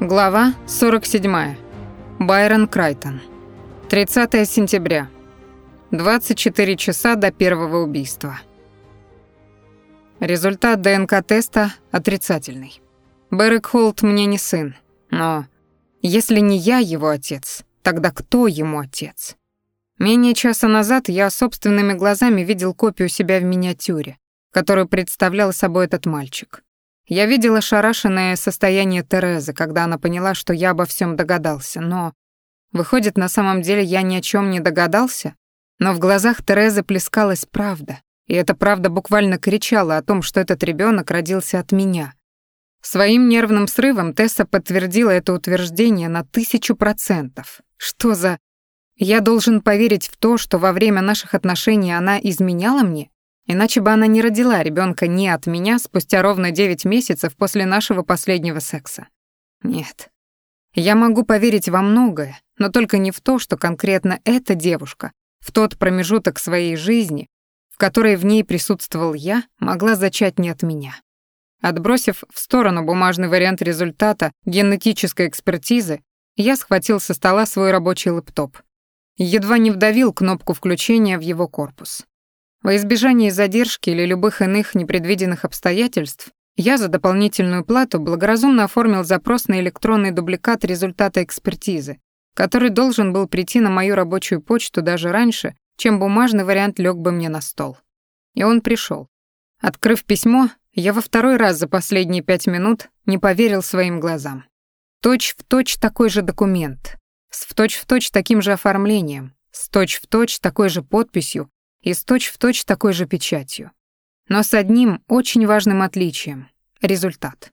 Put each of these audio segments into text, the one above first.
Глава 47. Байрон Крайтон. 30 сентября. 24 часа до первого убийства. Результат ДНК-теста отрицательный. Берек Холт мне не сын, но если не я его отец, тогда кто ему отец? Менее часа назад я собственными глазами видел копию себя в миниатюре, которую представлял собой этот мальчик. Я видела шарашенное состояние Терезы, когда она поняла, что я обо всем догадался, но... Выходит, на самом деле я ни о чем не догадался? Но в глазах Терезы плескалась правда, и эта правда буквально кричала о том, что этот ребенок родился от меня. Своим нервным срывом Тесса подтвердила это утверждение на тысячу процентов. Что за... Я должен поверить в то, что во время наших отношений она изменяла мне? Иначе бы она не родила ребенка не от меня спустя ровно 9 месяцев после нашего последнего секса. Нет. Я могу поверить во многое, но только не в то, что конкретно эта девушка в тот промежуток своей жизни, в которой в ней присутствовал я, могла зачать не от меня. Отбросив в сторону бумажный вариант результата генетической экспертизы, я схватил со стола свой рабочий лэптоп. Едва не вдавил кнопку включения в его корпус. Во избежание задержки или любых иных непредвиденных обстоятельств, я за дополнительную плату благоразумно оформил запрос на электронный дубликат результата экспертизы, который должен был прийти на мою рабочую почту даже раньше, чем бумажный вариант лег бы мне на стол. И он пришел. Открыв письмо, я во второй раз за последние пять минут не поверил своим глазам. Точь в точь такой же документ, с в точь в точь таким же оформлением, с точь в точь такой же подписью и с точь-в-точь такой же печатью. Но с одним очень важным отличием — результат.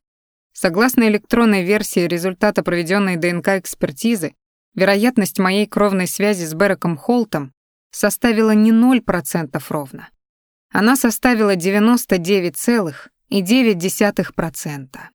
Согласно электронной версии результата проведенной ДНК-экспертизы, вероятность моей кровной связи с Береком Холтом составила не 0% ровно. Она составила 99,9%.